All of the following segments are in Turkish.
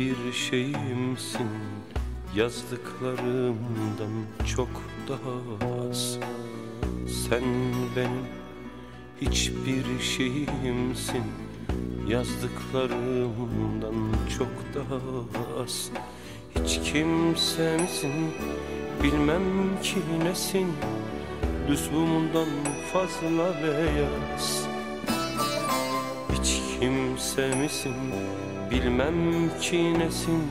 hiçbir şeyimsin. Yazdıklarımdan çok daha az. Sen benim hiçbir şeyimsin. Yazdıklarımdan çok daha az. Hiç kimsemsin bilmem ki nesin. Lüzumundan fazla beyaz Hiç kimse misin bilmem ki nesin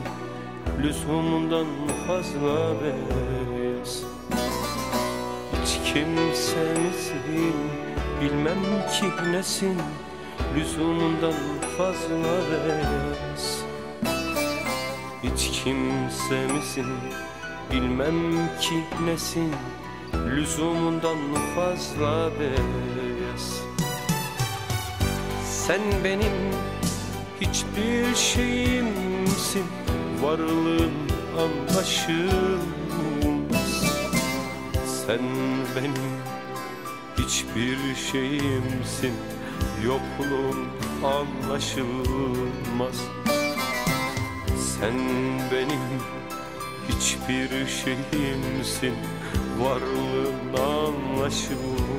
Lüzumundan fazla beyaz Hiç kimse misin bilmem ki nesin Lüzumundan fazla beyaz Hiç kimse misin bilmem ki nesin Lüzumundan fazla beyaz Sen benim hiçbir şeyimsin Varlığın anlaşılmaz. Sen benim hiçbir şeyimsin Yokluğun anlaşılmaz. Sen benim hiçbir şeyimsin Varlığın anlaşılmaz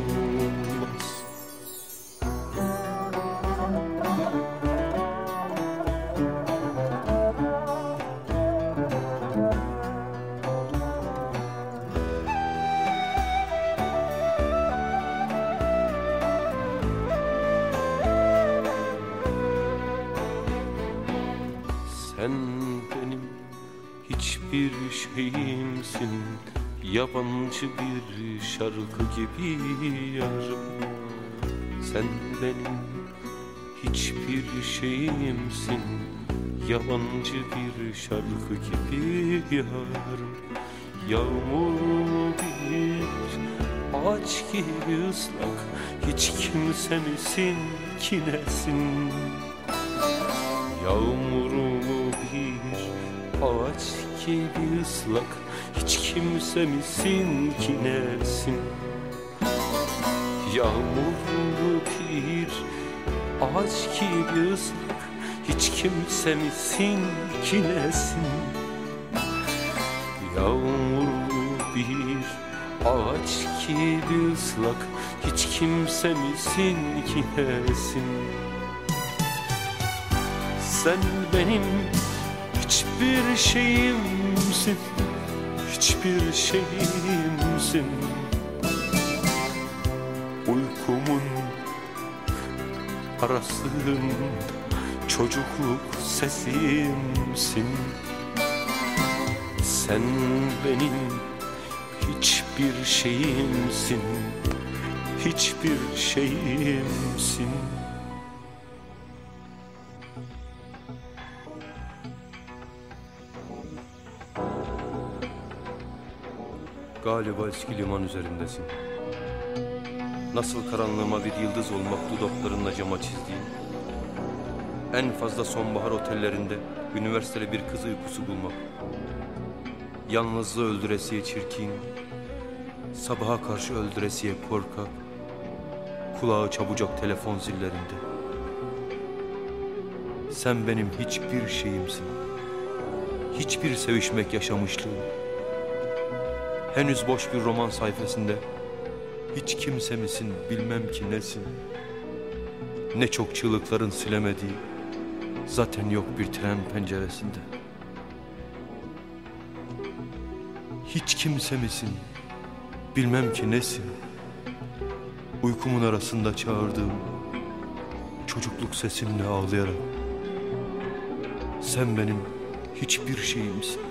Sen benim hiçbir şeyimsin. Yabancı bir şarkı gibi yarım. Sen benim hiçbir şeyimsin. Yabancı bir şarkı gibi yarım. Yağmur bir ağaç gibi ıslak. Hiç kimse misin ki nesin? Yağmurlu bir ağaç gibi ıslak Hiç kimse misin ki nesin Yağmurlu bir ağaç gibi ıslak Hiç kimse misin ki nesin Yağmurlu bir ağaç gibi ıslak Hiç kimse misin ki nesin sen benim hiçbir şeyimsin Hiçbir şeyimsin. Uykumun arasında çocukluk sesimsin. Sen benim hiçbir şeyimsin Hiçbir şeyimsin Galiba eski liman üzerindesin. Nasıl karanlığıma bir yıldız olmak dudaklarınla cama çizdiğin. En fazla sonbahar otellerinde üniversitede bir kız uykusu bulmak. Yalnızlığı öldüresiye çirkin, sabaha karşı öldüresiye korkak, kulağı çabucak telefon zillerinde. Sen benim hiçbir şeyimsin. Hiçbir sevişmek yaşamışlığım. Henüz boş bir roman sayfasında Hiç kimse misin bilmem ki nesin Ne çok çığlıkların silemediği Zaten yok bir tren penceresinde. Hiç kimse misin bilmem ki nesin Uykumun arasında çağırdığım Çocukluk sesimle ağlayarak Sen benim hiçbir şeyimsin